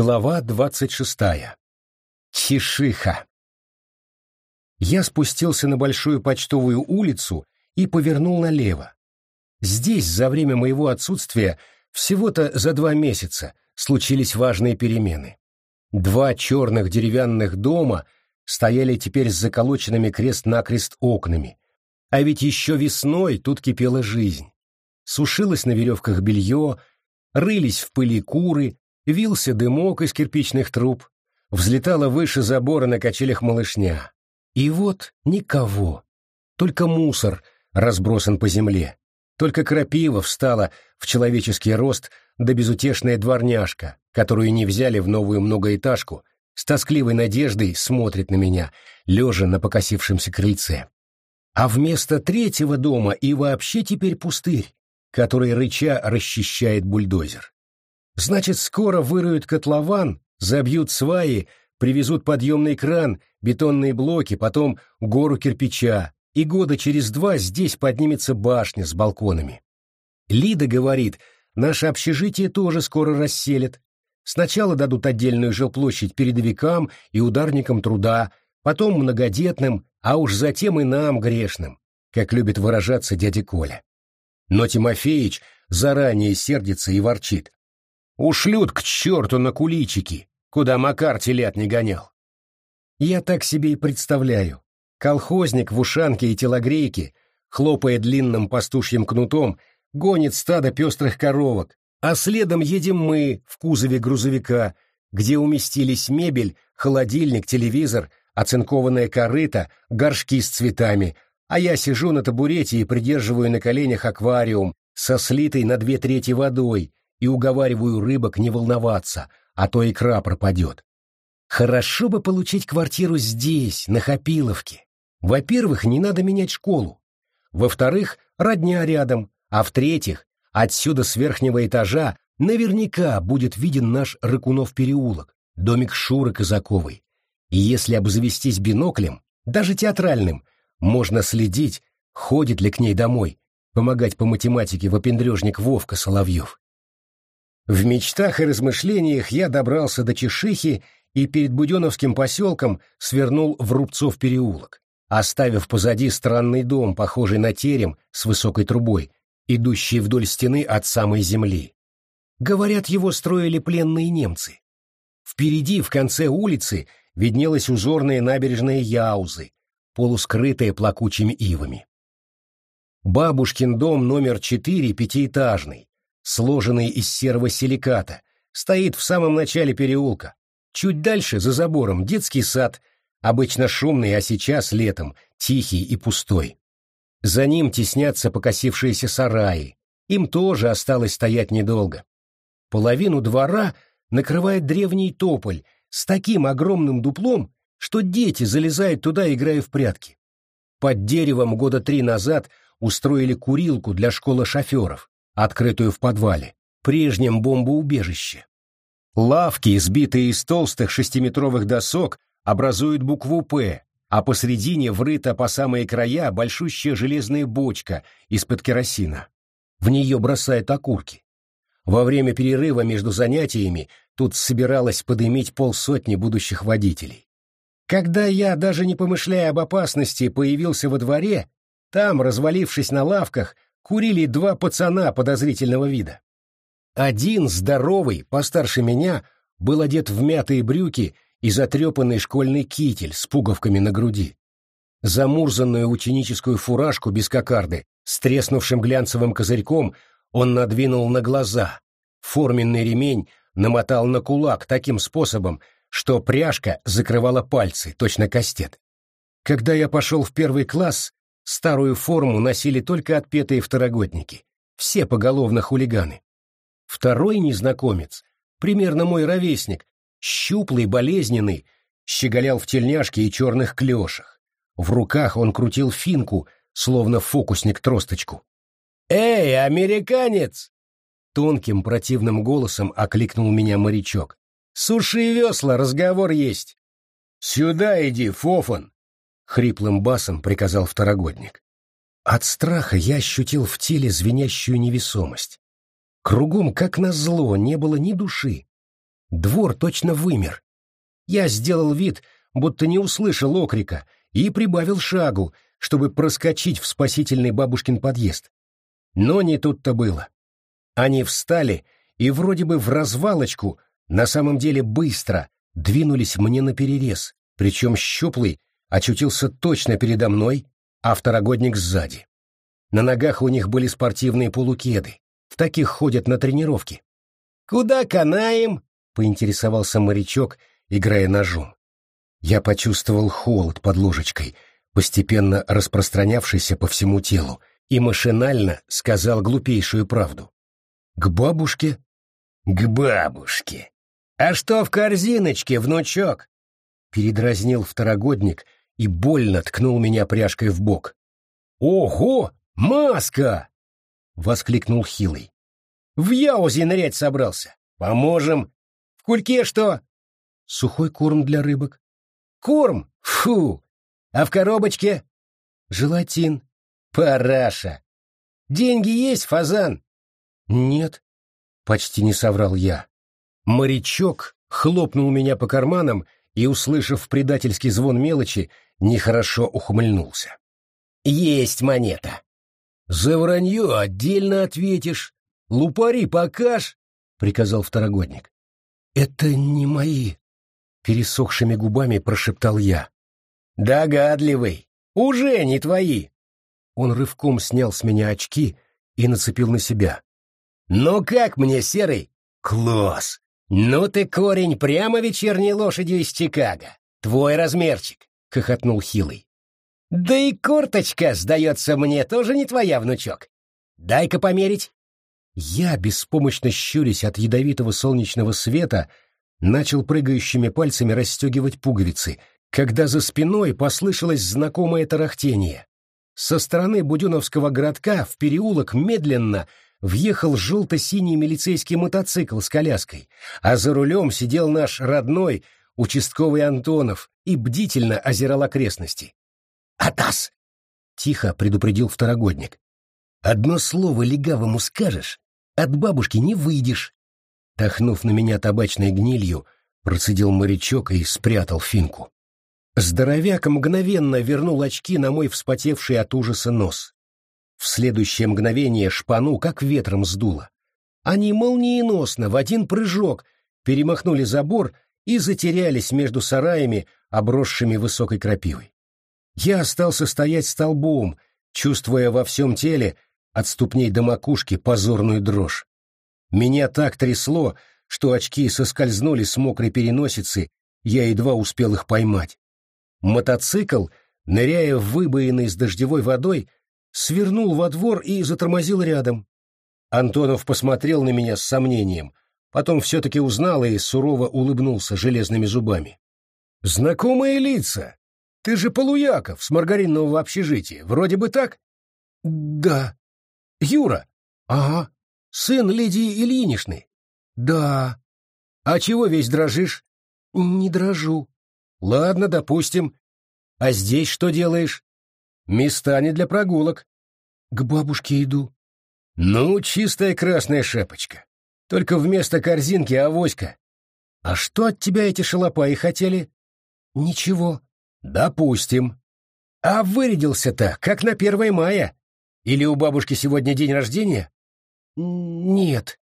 Глава двадцать шестая. Чешиха. Я спустился на Большую почтовую улицу и повернул налево. Здесь за время моего отсутствия всего-то за два месяца случились важные перемены. Два черных деревянных дома стояли теперь с заколоченными крест-накрест окнами, а ведь еще весной тут кипела жизнь. Сушилось на веревках белье, рылись в пыли куры, вился дымок из кирпичных труб, взлетала выше забора на качелях малышня. И вот никого, только мусор разбросан по земле, только крапива встала в человеческий рост да безутешная дворняжка, которую не взяли в новую многоэтажку, с тоскливой надеждой смотрит на меня, лежа на покосившемся крыльце. А вместо третьего дома и вообще теперь пустырь, который рыча расчищает бульдозер. Значит, скоро выроют котлован, забьют сваи, привезут подъемный кран, бетонные блоки, потом гору кирпича, и года через два здесь поднимется башня с балконами. Лида говорит, наше общежитие тоже скоро расселят. Сначала дадут отдельную жилплощадь передовикам и ударникам труда, потом многодетным, а уж затем и нам, грешным, как любит выражаться дядя Коля. Но Тимофеич заранее сердится и ворчит. Ушлют к черту на куличики, куда Макар телят не гонял. Я так себе и представляю. Колхозник в ушанке и телогрейке, хлопая длинным пастушьим кнутом, гонит стадо пестрых коровок, а следом едем мы в кузове грузовика, где уместились мебель, холодильник, телевизор, оцинкованная корыта, горшки с цветами, а я сижу на табурете и придерживаю на коленях аквариум со слитой на две трети водой, и уговариваю рыбок не волноваться, а то икра пропадет. Хорошо бы получить квартиру здесь, на Хапиловке. Во-первых, не надо менять школу. Во-вторых, родня рядом. А в-третьих, отсюда с верхнего этажа наверняка будет виден наш Рыкунов переулок, домик Шуры Казаковой. И если обзавестись биноклем, даже театральным, можно следить, ходит ли к ней домой, помогать по математике выпендрежник Вовка Соловьев. В мечтах и размышлениях я добрался до Чешихи и перед Буденовским поселком свернул в Рубцов переулок, оставив позади странный дом, похожий на терем с высокой трубой, идущий вдоль стены от самой земли. Говорят, его строили пленные немцы. Впереди, в конце улицы, виднелась узорная набережная Яузы, полускрытая плакучими ивами. Бабушкин дом номер четыре пятиэтажный, сложенный из серого силиката, стоит в самом начале переулка. Чуть дальше, за забором, детский сад, обычно шумный, а сейчас, летом, тихий и пустой. За ним теснятся покосившиеся сараи. Им тоже осталось стоять недолго. Половину двора накрывает древний тополь с таким огромным дуплом, что дети залезают туда, играя в прятки. Под деревом года три назад устроили курилку для школы шоферов открытую в подвале, прежнем бомбоубежище. Лавки, сбитые из толстых шестиметровых досок, образуют букву «П», а посредине врыта по самые края большущая железная бочка из-под керосина. В нее бросают окурки. Во время перерыва между занятиями тут собиралось подымить полсотни будущих водителей. Когда я, даже не помышляя об опасности, появился во дворе, там, развалившись на лавках, курили два пацана подозрительного вида. Один, здоровый, постарше меня, был одет в мятые брюки и затрепанный школьный китель с пуговками на груди. Замурзанную ученическую фуражку без кокарды с треснувшим глянцевым козырьком он надвинул на глаза. Форменный ремень намотал на кулак таким способом, что пряжка закрывала пальцы, точно кастет. Когда я пошел в первый класс, Старую форму носили только отпетые второгодники, все поголовно хулиганы. Второй незнакомец, примерно мой ровесник, щуплый, болезненный, щеголял в тельняшке и черных клешах. В руках он крутил финку, словно фокусник тросточку. «Эй, американец!» Тонким противным голосом окликнул меня морячок. «Суши весла, разговор есть!» «Сюда иди, Фофан!» Хриплым басом приказал второгодник. От страха я ощутил в теле звенящую невесомость. Кругом, как назло, не было ни души. Двор точно вымер. Я сделал вид, будто не услышал окрика, и прибавил шагу, чтобы проскочить в спасительный бабушкин подъезд. Но не тут-то было. Они встали и вроде бы в развалочку, на самом деле быстро, двинулись мне на перерез, причем щуплый очутился точно передо мной, а второгодник сзади. На ногах у них были спортивные полукеды, в таких ходят на тренировки. «Куда канаем?» — поинтересовался морячок, играя ножом. Я почувствовал холод под ложечкой, постепенно распространявшийся по всему телу, и машинально сказал глупейшую правду. «К бабушке?» «К бабушке! А что в корзиночке, внучок?» Передразнил второгодник и больно ткнул меня пряжкой в бок. «Ого! Маска!» — воскликнул Хилый. «В яузе нырять собрался. Поможем. В кульке что?» «Сухой корм для рыбок». «Корм? Фу! А в коробочке?» «Желатин». «Параша! Деньги есть, фазан?» «Нет», — почти не соврал я. Морячок хлопнул меня по карманам и, услышав предательский звон мелочи, нехорошо ухмыльнулся. «Есть монета!» «За вранье отдельно ответишь. Лупари покаж!» — приказал второгодник. «Это не мои!» — пересохшими губами прошептал я. «Догадливый! Уже не твои!» Он рывком снял с меня очки и нацепил на себя. «Ну как мне, Серый?» «Класс! Ну ты, корень, прямо вечерней лошадью из Чикаго. Твой размерчик!» — хохотнул Хилый. «Да и курточка, сдается мне, тоже не твоя, внучок. Дай-ка померить». Я, беспомощно щурясь от ядовитого солнечного света, начал прыгающими пальцами расстегивать пуговицы, когда за спиной послышалось знакомое тарахтение. Со стороны Будюновского городка в переулок медленно въехал желто-синий милицейский мотоцикл с коляской, а за рулем сидел наш родной, участковый Антонов, и бдительно озирал окрестности. «Атас!» — тихо предупредил второгодник. «Одно слово легавому скажешь, от бабушки не выйдешь». Тахнув на меня табачной гнилью, процедил морячок и спрятал финку. Здоровяк мгновенно вернул очки на мой вспотевший от ужаса нос. В следующее мгновение шпану как ветром сдуло. Они молниеносно в один прыжок перемахнули забор и затерялись между сараями, обросшими высокой крапивой. Я остался стоять столбом, чувствуя во всем теле от ступней до макушки позорную дрожь. Меня так трясло, что очки соскользнули с мокрой переносицы, я едва успел их поймать. Мотоцикл, ныряя в выбоины с дождевой водой, свернул во двор и затормозил рядом. Антонов посмотрел на меня с сомнением, потом все-таки узнал и сурово улыбнулся железными зубами. «Знакомые лица! Ты же Полуяков с маргаринного общежития, вроде бы так?» «Да». «Юра?» «Ага». «Сын Лидии Ильиничны?» «Да». «А чего весь дрожишь?» «Не дрожу». Ладно, допустим. А здесь что делаешь? Места не для прогулок. К бабушке иду. Ну, чистая красная шапочка. Только вместо корзинки авоська. А что от тебя эти шалопаи хотели? Ничего. Допустим. А вырядился-то, как на первое мая. Или у бабушки сегодня день рождения? Нет.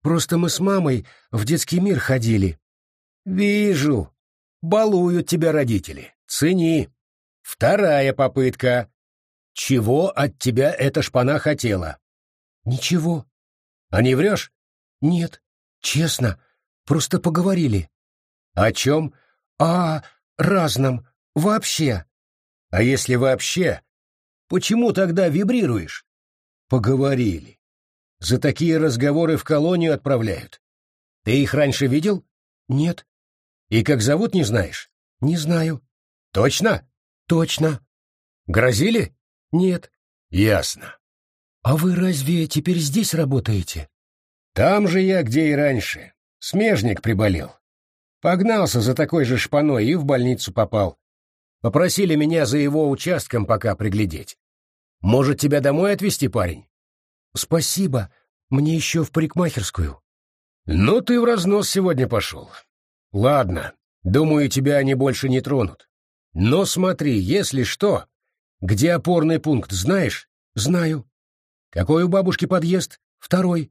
Просто мы с мамой в детский мир ходили. Вижу. Балуют тебя родители. Цени. Вторая попытка. Чего от тебя эта шпана хотела? Ничего. А не врешь? Нет. Честно. Просто поговорили. О чем? О разном. Вообще. А если вообще? Почему тогда вибрируешь? Поговорили. За такие разговоры в колонию отправляют. Ты их раньше видел? Нет. И как зовут, не знаешь? Не знаю. Точно? Точно. Грозили? Нет. Ясно. А вы разве теперь здесь работаете? Там же я, где и раньше. Смежник приболел. Погнался за такой же шпаной и в больницу попал. Попросили меня за его участком пока приглядеть. Может, тебя домой отвезти, парень? Спасибо. Мне еще в парикмахерскую. «Ну ты в разнос сегодня пошел. Ладно, думаю, тебя они больше не тронут. Но смотри, если что, где опорный пункт, знаешь? Знаю. Какой у бабушки подъезд? Второй.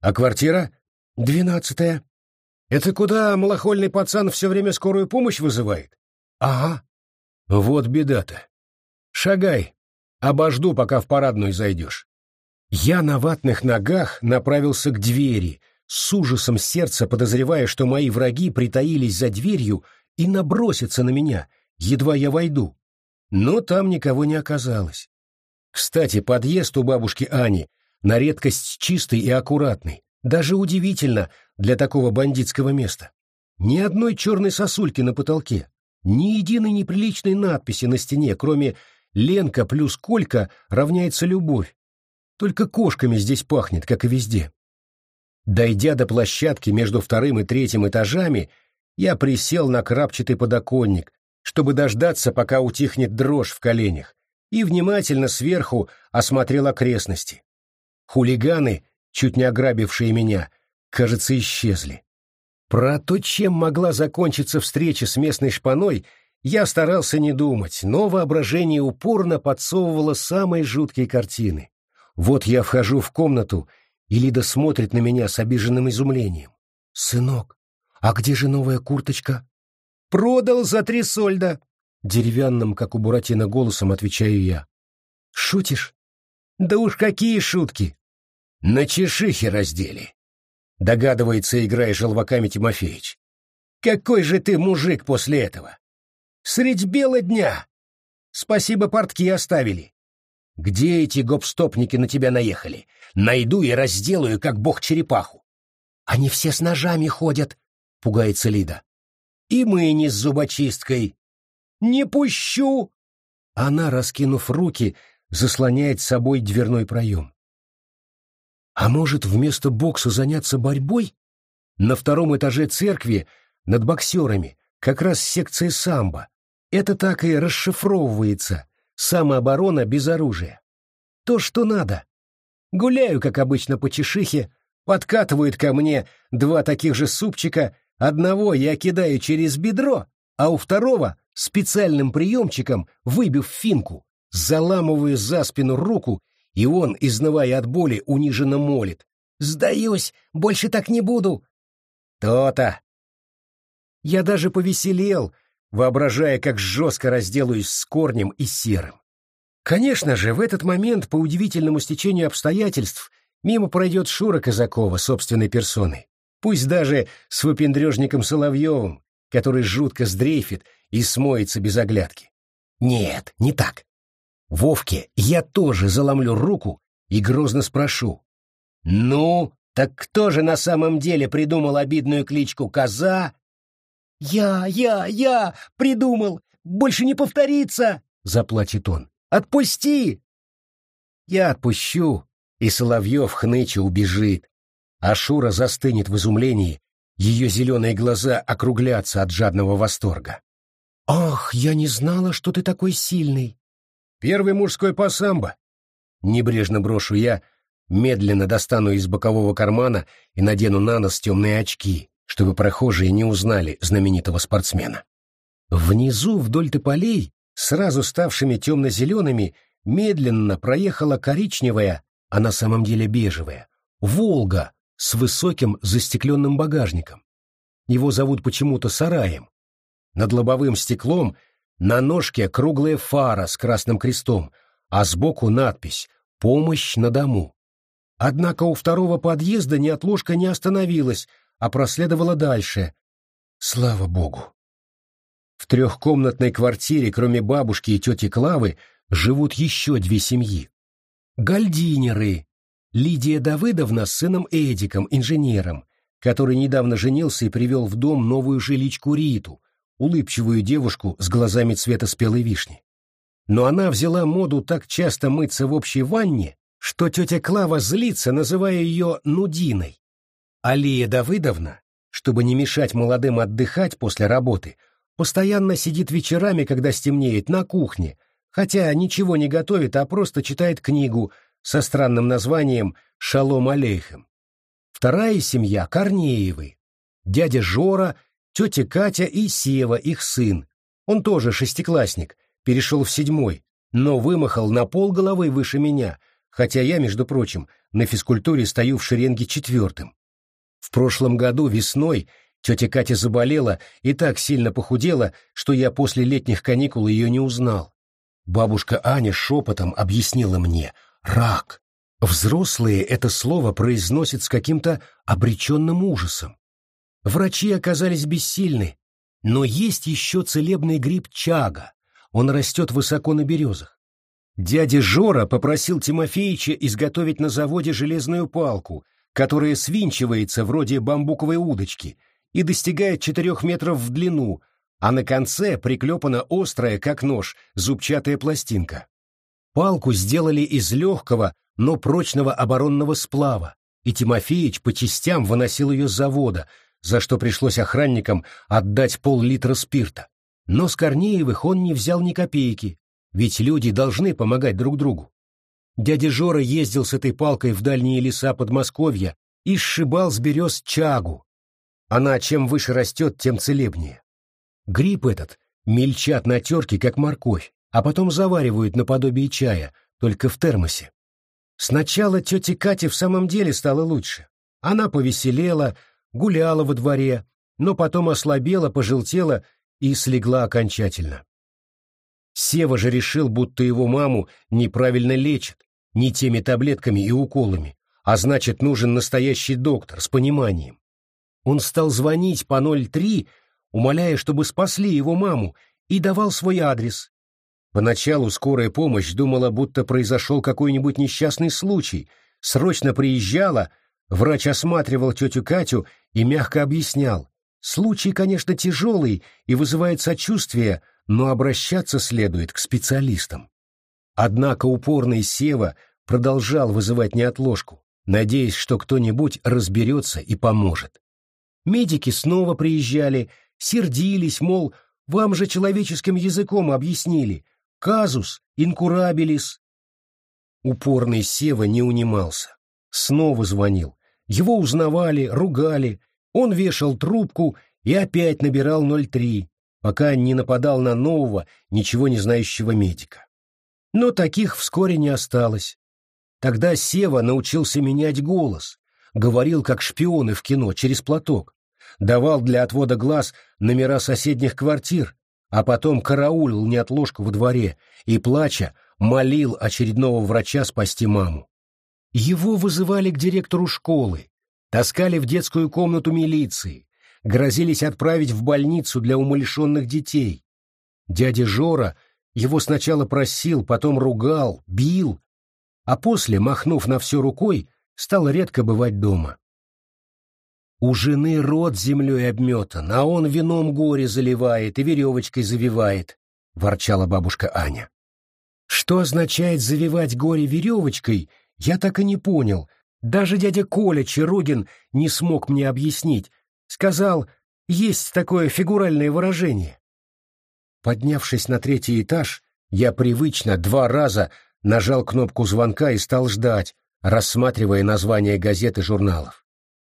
А квартира? Двенадцатая. Это куда малохольный пацан все время скорую помощь вызывает? Ага. Вот беда-то. Шагай. Обожду, пока в парадную зайдешь. Я на ватных ногах направился к двери, с ужасом сердца подозревая, что мои враги притаились за дверью и набросятся на меня, едва я войду. Но там никого не оказалось. Кстати, подъезд у бабушки Ани на редкость чистый и аккуратный. Даже удивительно для такого бандитского места. Ни одной черной сосульки на потолке, ни единой неприличной надписи на стене, кроме «Ленка плюс Колька равняется любовь». Только кошками здесь пахнет, как и везде. Дойдя до площадки между вторым и третьим этажами, я присел на крапчатый подоконник, чтобы дождаться, пока утихнет дрожь в коленях, и внимательно сверху осмотрел окрестности. Хулиганы чуть не ограбившие меня, кажется, исчезли. Про то, чем могла закончиться встреча с местной шпаной, я старался не думать, но воображение упорно подсовывало самые жуткие картины. Вот я вхожу в комнату, и Лида смотрит на меня с обиженным изумлением. «Сынок, а где же новая курточка?» «Продал за три сольда!» Деревянным, как у Буратино, голосом отвечаю я. «Шутишь?» «Да уж какие шутки! На чешихе раздели. Догадывается, играя желваками Тимофеич. Какой же ты мужик после этого? Средь бела дня. Спасибо, портки оставили. Где эти гопстопники на тебя наехали? Найду и разделаю, как бог черепаху. Они все с ножами ходят, пугается Лида. И мы не с зубочисткой. Не пущу! Она, раскинув руки, заслоняет собой дверной проем. А может, вместо бокса заняться борьбой? На втором этаже церкви, над боксерами, как раз секция самбо. Это так и расшифровывается. Самооборона без оружия. То, что надо. Гуляю, как обычно, по чешихе, подкатывают ко мне два таких же супчика, одного я кидаю через бедро, а у второго специальным приемчиком, выбив финку, заламываю за спину руку и он, изнывая от боли, униженно молит. «Сдаюсь, больше так не буду!» «То-то!» Я даже повеселел, воображая, как жестко разделаюсь с корнем и серым. Конечно же, в этот момент, по удивительному стечению обстоятельств, мимо пройдет Шура Казакова собственной персоной, пусть даже с выпендрежником Соловьевым, который жутко сдрейфит и смоется без оглядки. Нет, не так. Вовке я тоже заломлю руку и грозно спрошу. «Ну, так кто же на самом деле придумал обидную кличку Коза?» «Я, я, я придумал! Больше не повторится!» — заплачет он. «Отпусти!» Я отпущу, и Соловьев хныча убежит. А Шура застынет в изумлении, ее зеленые глаза округлятся от жадного восторга. «Ах, я не знала, что ты такой сильный!» Первый мужской пасамбо. Небрежно брошу я, медленно достану из бокового кармана и надену на нос темные очки, чтобы прохожие не узнали знаменитого спортсмена. Внизу, вдоль тополей, сразу ставшими темно-зелеными, медленно проехала коричневая, а на самом деле бежевая, «Волга» с высоким застекленным багажником. Его зовут почему-то Сараем. Над лобовым стеклом на ножке круглая фара с красным крестом, а сбоку надпись «Помощь на дому». Однако у второго подъезда неотложка не остановилась, а проследовала дальше. Слава богу. В трехкомнатной квартире, кроме бабушки и тети Клавы, живут еще две семьи. Гальдинеры. Лидия Давыдовна с сыном Эдиком, инженером, который недавно женился и привел в дом новую жиличку Риту, улыбчивую девушку с глазами цвета спелой вишни. Но она взяла моду так часто мыться в общей ванне, что тетя Клава злится, называя ее «нудиной». Алия Давыдовна, чтобы не мешать молодым отдыхать после работы, постоянно сидит вечерами, когда стемнеет, на кухне, хотя ничего не готовит, а просто читает книгу со странным названием «Шалом алейхем». Вторая семья — Корнеевы. Дядя Жора, тетя Катя и Сева, их сын. Он тоже шестиклассник, перешел в седьмой, но вымахал на пол головы выше меня, хотя я, между прочим, на физкультуре стою в шеренге четвертым. В прошлом году весной тетя Катя заболела и так сильно похудела, что я после летних каникул ее не узнал. Бабушка Аня шепотом объяснила мне «рак». Взрослые это слово произносят с каким-то обреченным ужасом. Врачи оказались бессильны, но есть еще целебный гриб чага, он растет высоко на березах. Дядя Жора попросил Тимофеича изготовить на заводе железную палку, которая свинчивается вроде бамбуковой удочки и достигает четырех метров в длину, а на конце приклепана острая, как нож, зубчатая пластинка. Палку сделали из легкого, но прочного оборонного сплава, и Тимофеич по частям выносил ее с завода, за что пришлось охранникам отдать пол-литра спирта. Но с Корнеевых он не взял ни копейки, ведь люди должны помогать друг другу. Дядя Жора ездил с этой палкой в дальние леса Подмосковья и сшибал с берез чагу. Она чем выше растет, тем целебнее. Гриб этот мельчат на терке, как морковь, а потом заваривают наподобие чая, только в термосе. Сначала тете Кате в самом деле стало лучше. Она повеселела, гуляла во дворе, но потом ослабела, пожелтела и слегла окончательно. Сева же решил, будто его маму неправильно лечат, не теми таблетками и уколами, а значит, нужен настоящий доктор с пониманием. Он стал звонить по 03 умоляя, чтобы спасли его маму, и давал свой адрес. Поначалу скорая помощь думала, будто произошел какой-нибудь несчастный случай, срочно приезжала, врач осматривал тетю Катю и мягко объяснял. Случай, конечно, тяжелый и вызывает сочувствие, но обращаться следует к специалистам. Однако упорный Сева продолжал вызывать неотложку, надеясь, что кто-нибудь разберется и поможет. Медики снова приезжали, сердились, мол, вам же человеческим языком объяснили. Казус инкурабилис. Упорный Сева не унимался. Снова звонил. Его узнавали, ругали. Он вешал трубку и опять набирал 03, пока не нападал на нового, ничего не знающего медика. Но таких вскоре не осталось. Тогда Сева научился менять голос, говорил как шпионы в кино через платок давал для отвода глаз номера соседних квартир, а потом караулил неотложку во дворе и, плача, молил очередного врача спасти маму. Его вызывали к директору школы, таскали в детскую комнату милиции, грозились отправить в больницу для умалишенных детей. Дядя Жора его сначала просил, потом ругал, бил, а после, махнув на все рукой, стал редко бывать дома. У жены рот землей обметан, а он вином горе заливает и веревочкой завивает, — ворчала бабушка Аня. Что означает завивать горе веревочкой, я так и не понял. Даже дядя Коля Чаругин не смог мне объяснить. Сказал, есть такое фигуральное выражение. Поднявшись на третий этаж, я привычно два раза нажал кнопку звонка и стал ждать, рассматривая названия газет и журналов.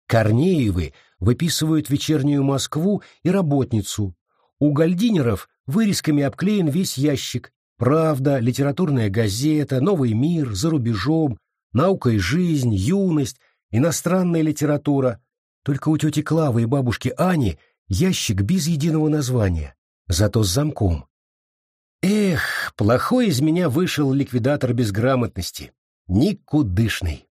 Корнеевы выписывают вечернюю Москву и работницу. У Гальдинеров вырезками обклеен весь ящик. Правда, литературная газета, Новый мир, за рубежом, наука и жизнь, юность, иностранная литература. Только у тети Клавы и бабушки Ани ящик без единого названия, зато с замком. Эх, плохой из меня вышел ликвидатор безграмотности. Никудышный.